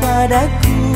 padaku.